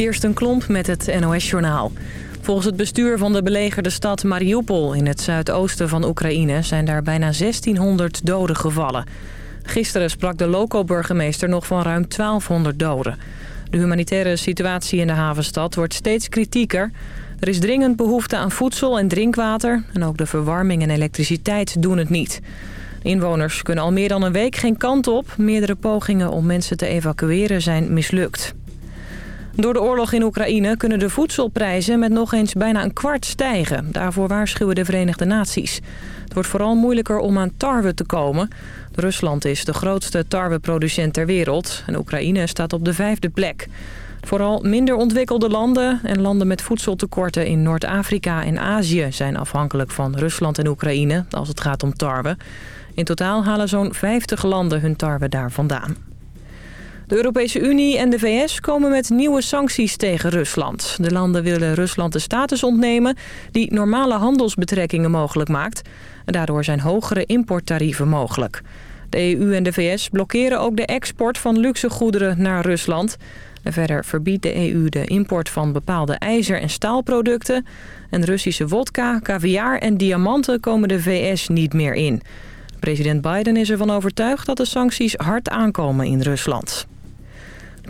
Kirsten Klomp met het NOS-journaal. Volgens het bestuur van de belegerde stad Mariupol in het zuidoosten van Oekraïne... zijn daar bijna 1600 doden gevallen. Gisteren sprak de loco-burgemeester nog van ruim 1200 doden. De humanitaire situatie in de havenstad wordt steeds kritieker. Er is dringend behoefte aan voedsel en drinkwater... en ook de verwarming en elektriciteit doen het niet. Inwoners kunnen al meer dan een week geen kant op. Meerdere pogingen om mensen te evacueren zijn mislukt. Door de oorlog in Oekraïne kunnen de voedselprijzen met nog eens bijna een kwart stijgen. Daarvoor waarschuwen de Verenigde Naties. Het wordt vooral moeilijker om aan tarwe te komen. Rusland is de grootste tarweproducent ter wereld. En Oekraïne staat op de vijfde plek. Vooral minder ontwikkelde landen en landen met voedseltekorten in Noord-Afrika en Azië... zijn afhankelijk van Rusland en Oekraïne als het gaat om tarwe. In totaal halen zo'n 50 landen hun tarwe daar vandaan. De Europese Unie en de VS komen met nieuwe sancties tegen Rusland. De landen willen Rusland de status ontnemen die normale handelsbetrekkingen mogelijk maakt. Daardoor zijn hogere importtarieven mogelijk. De EU en de VS blokkeren ook de export van luxe goederen naar Rusland. Verder verbiedt de EU de import van bepaalde ijzer- en staalproducten. En Russische wodka, caviar en diamanten komen de VS niet meer in. President Biden is ervan overtuigd dat de sancties hard aankomen in Rusland.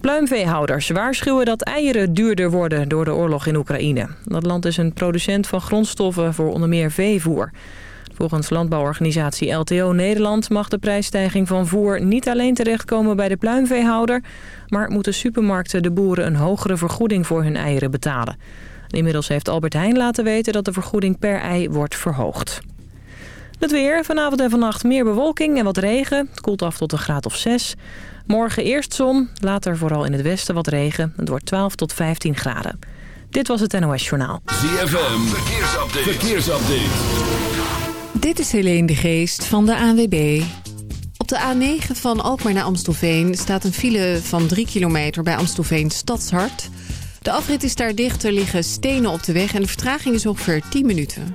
Pluimveehouders waarschuwen dat eieren duurder worden door de oorlog in Oekraïne. Dat land is een producent van grondstoffen voor onder meer veevoer. Volgens landbouworganisatie LTO Nederland mag de prijsstijging van voer niet alleen terechtkomen bij de pluimveehouder, maar moeten supermarkten de boeren een hogere vergoeding voor hun eieren betalen. Inmiddels heeft Albert Heijn laten weten dat de vergoeding per ei wordt verhoogd. Het weer, vanavond en vannacht meer bewolking en wat regen. Het koelt af tot een graad of 6. Morgen eerst zon, later vooral in het westen wat regen. Het wordt 12 tot 15 graden. Dit was het NOS Journaal. ZFM, verkeersupdate. verkeersupdate. Dit is Helene de Geest van de ANWB. Op de A9 van Alkmaar naar Amstelveen staat een file van 3 kilometer bij Amstelveen Stadshart. De afrit is daar dicht, er liggen stenen op de weg en de vertraging is ongeveer 10 minuten.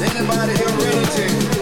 Anybody here relative?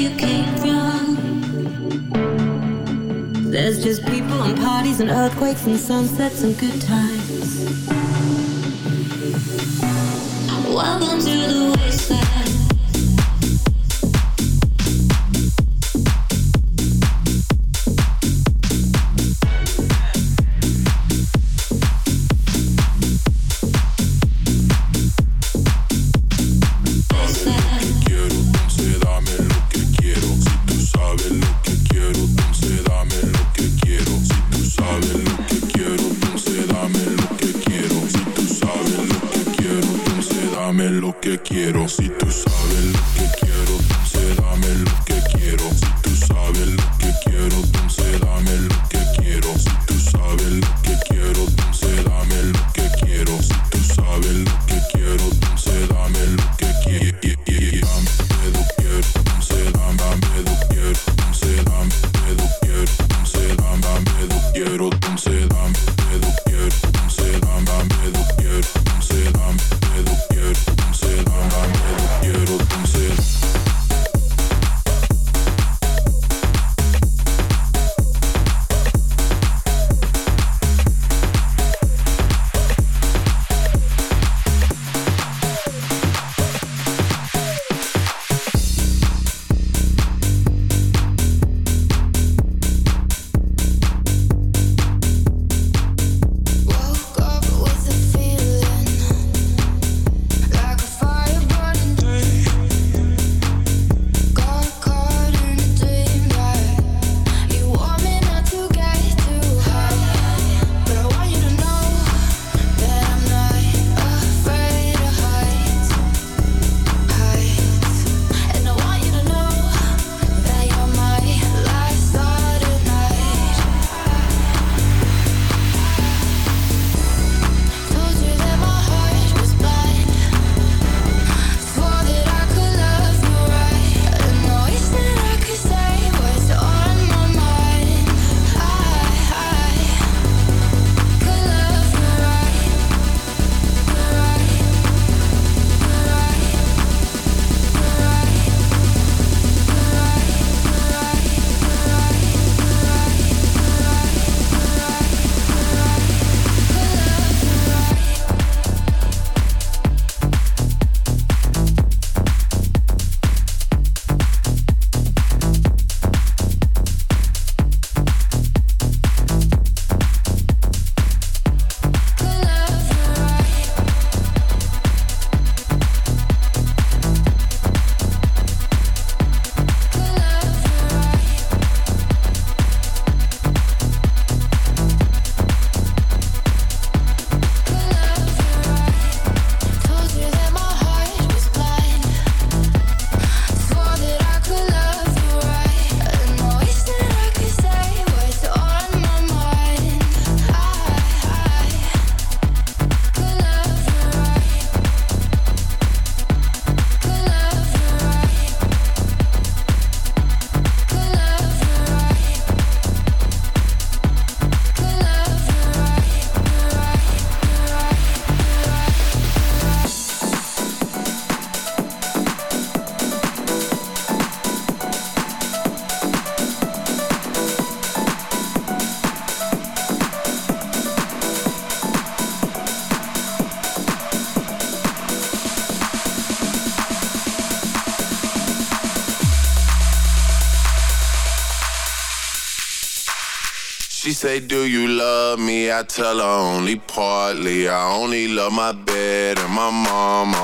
you came from. There's just people and parties and earthquakes and sunsets and good times. Welcome to the wasteland. Say, Do you love me? I tell her only partly. I only love my bed and my mom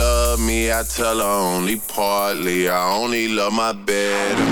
on I tell her only partly. I only love my bed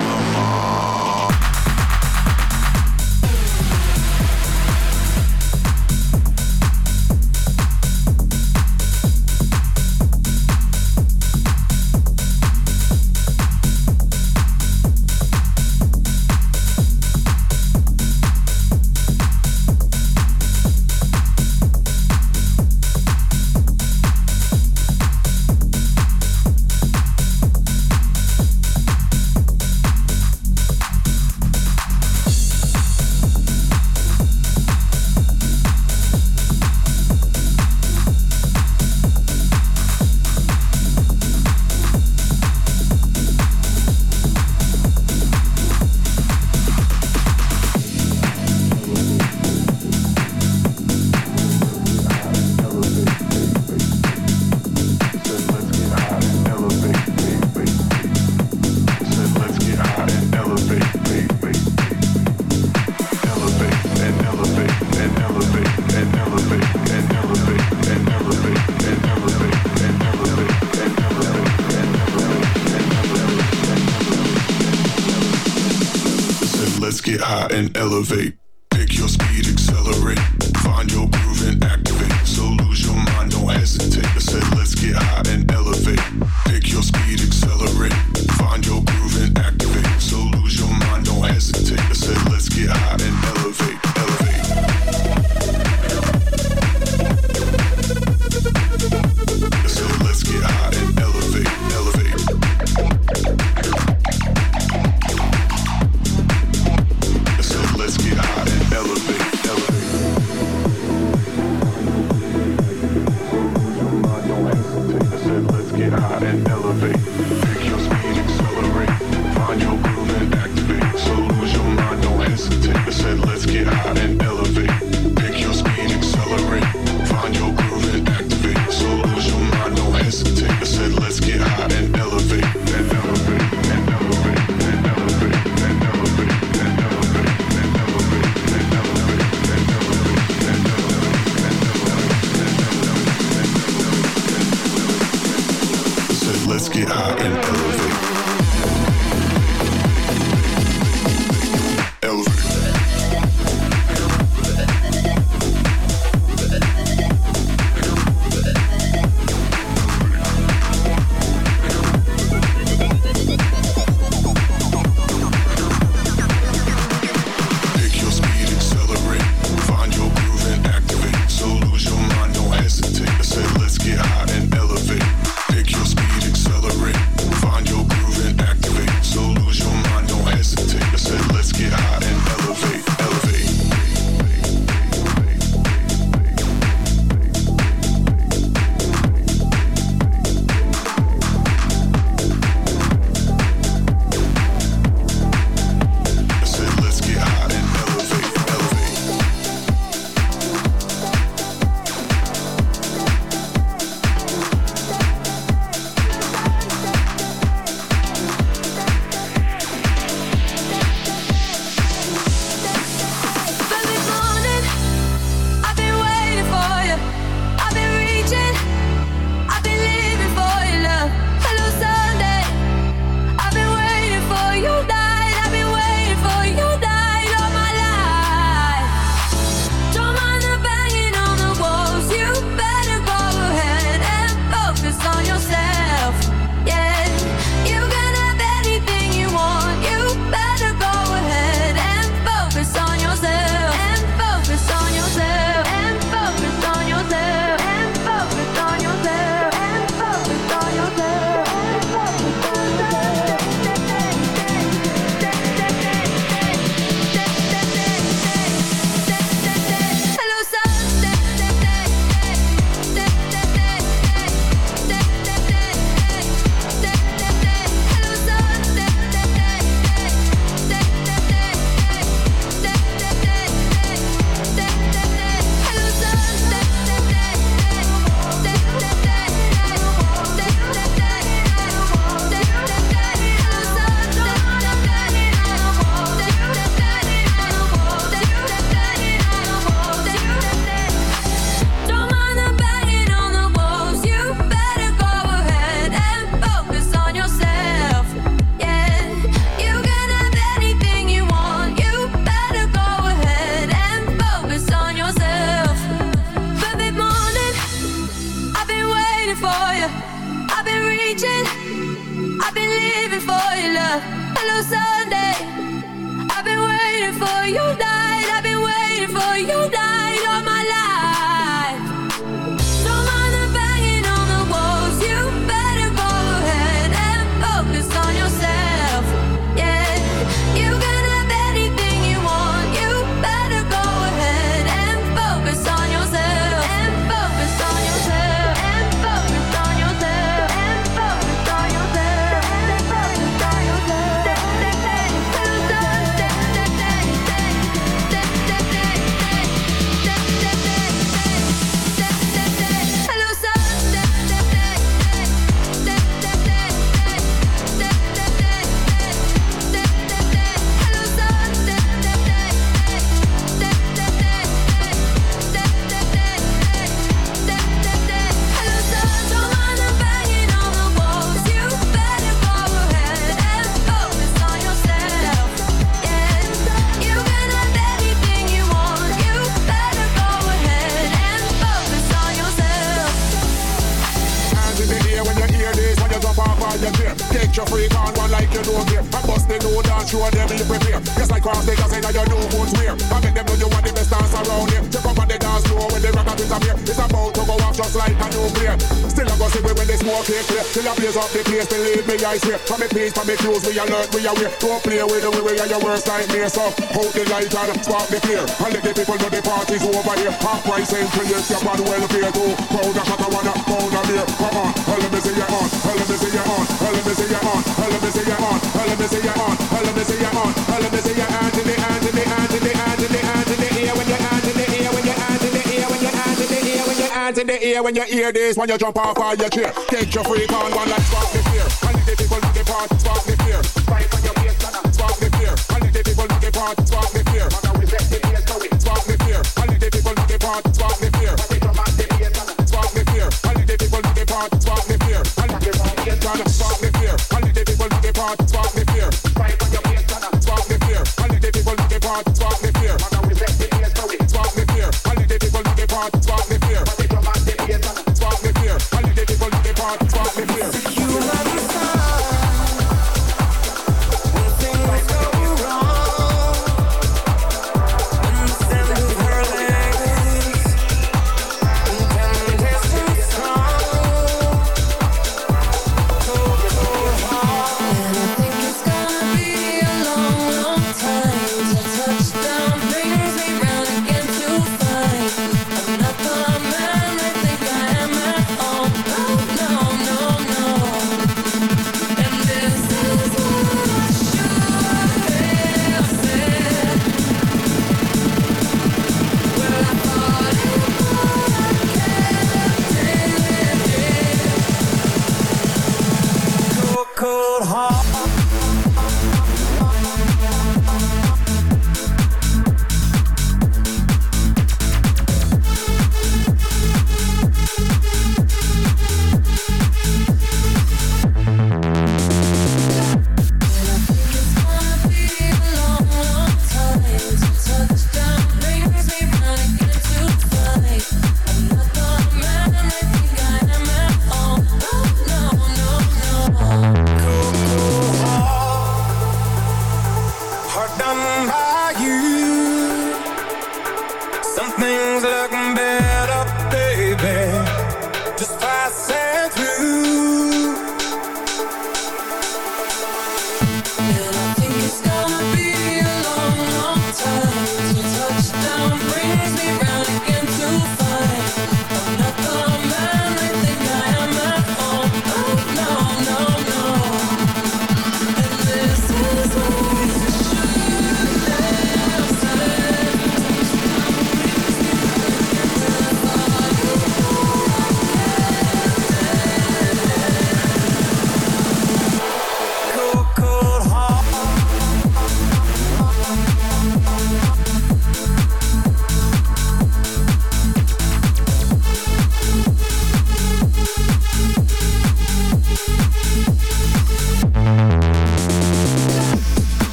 me clothes, we alert, we aware. Don't play with the way are your worst nightmare. So hold the light and spark the flare. And let the people know the party's over here. Half price entry, yes, you're bad welfare too. Pound a shot, I wanna pound a beer. Come on, hell let me see you on, hell let me see you on, hell let me see you on, hell let me see you on, hell let me see you on, hell let me see you on, hell let me see your hands in the hands in the hands in the hands in the hands in the ear when your hands in the ear when your hands in the ear when your hands in the ear when your hands in the ear when you hear this when you jump off of your chair. Take your freak on one like get on, spark the fear. Connect the people to the spark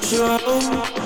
control.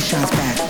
Shines back.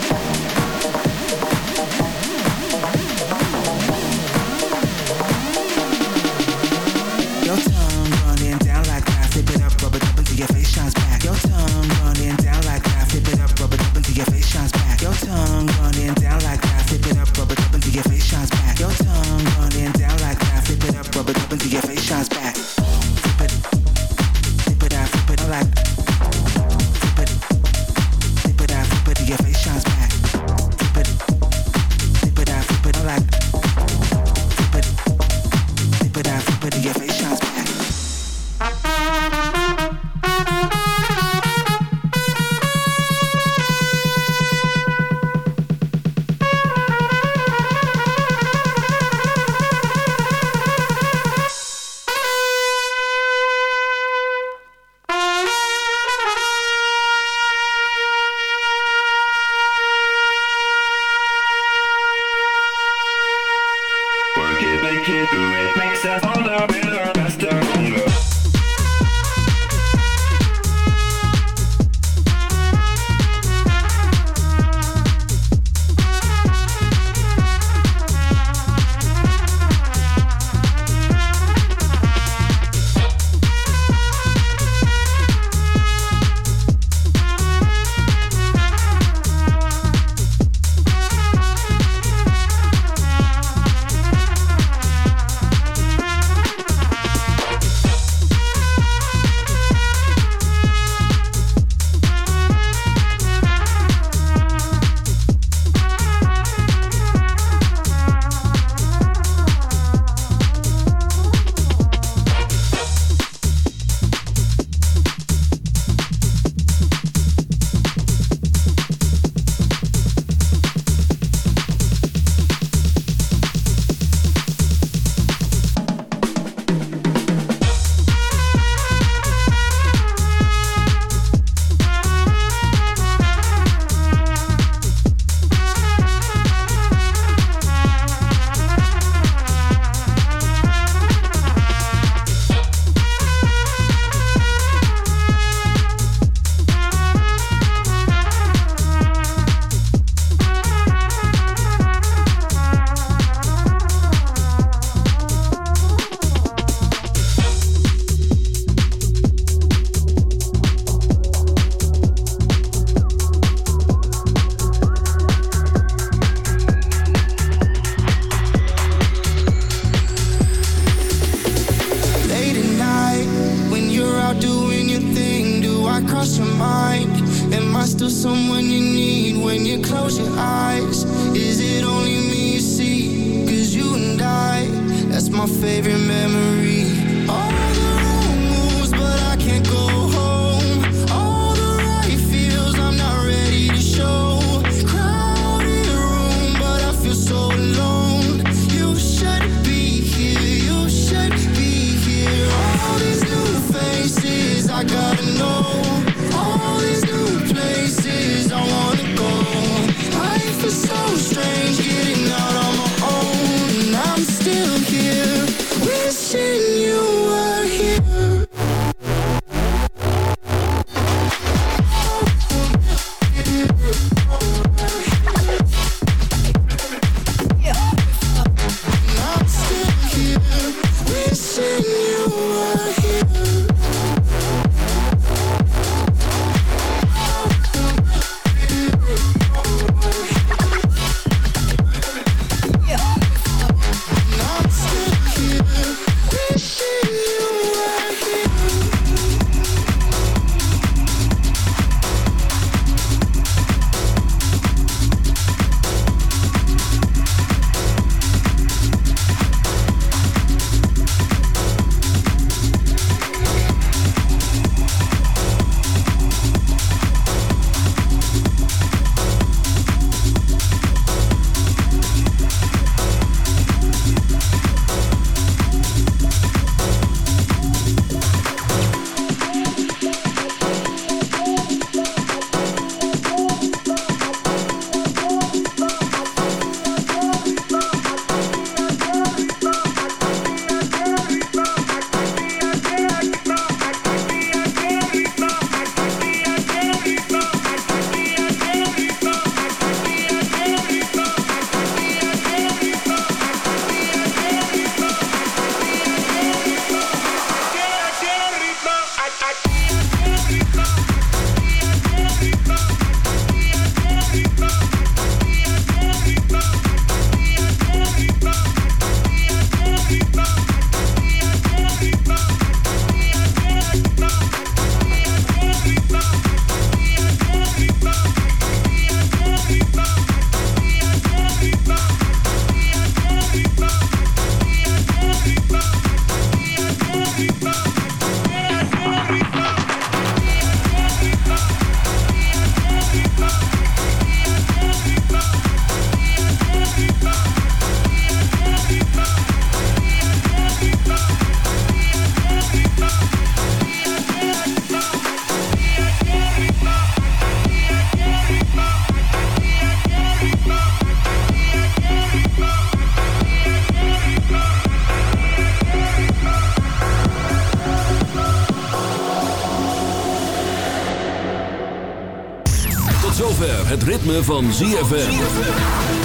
Ritme van ZFM.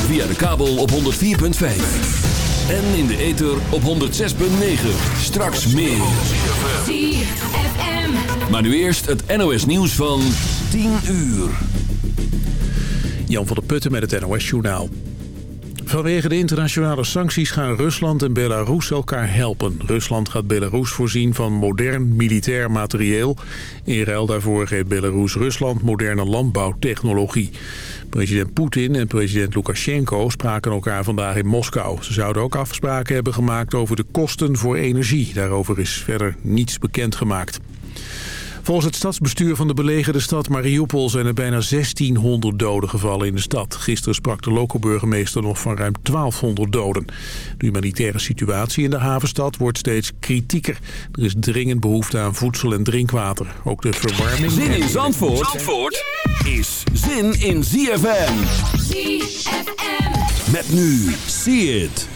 Via de kabel op 104.5. En in de ether op 106.9. Straks meer. ZFM. Maar nu eerst het NOS nieuws van 10 uur. Jan van der Putten met het NOS Journaal. Vanwege de internationale sancties gaan Rusland en Belarus elkaar helpen. Rusland gaat Belarus voorzien van modern militair materieel. In ruil daarvoor geeft Belarus Rusland moderne landbouwtechnologie. President Poetin en president Lukashenko spraken elkaar vandaag in Moskou. Ze zouden ook afspraken hebben gemaakt over de kosten voor energie. Daarover is verder niets bekendgemaakt. Volgens het stadsbestuur van de belegerde stad Mariupol zijn er bijna 1600 doden gevallen in de stad. Gisteren sprak de loco-burgemeester nog van ruim 1200 doden. De humanitaire situatie in de havenstad wordt steeds kritieker. Er is dringend behoefte aan voedsel en drinkwater. Ook de verwarming... Zin in Zandvoort, Zandvoort is zin in ZFM. ZFM. Met nu, see it.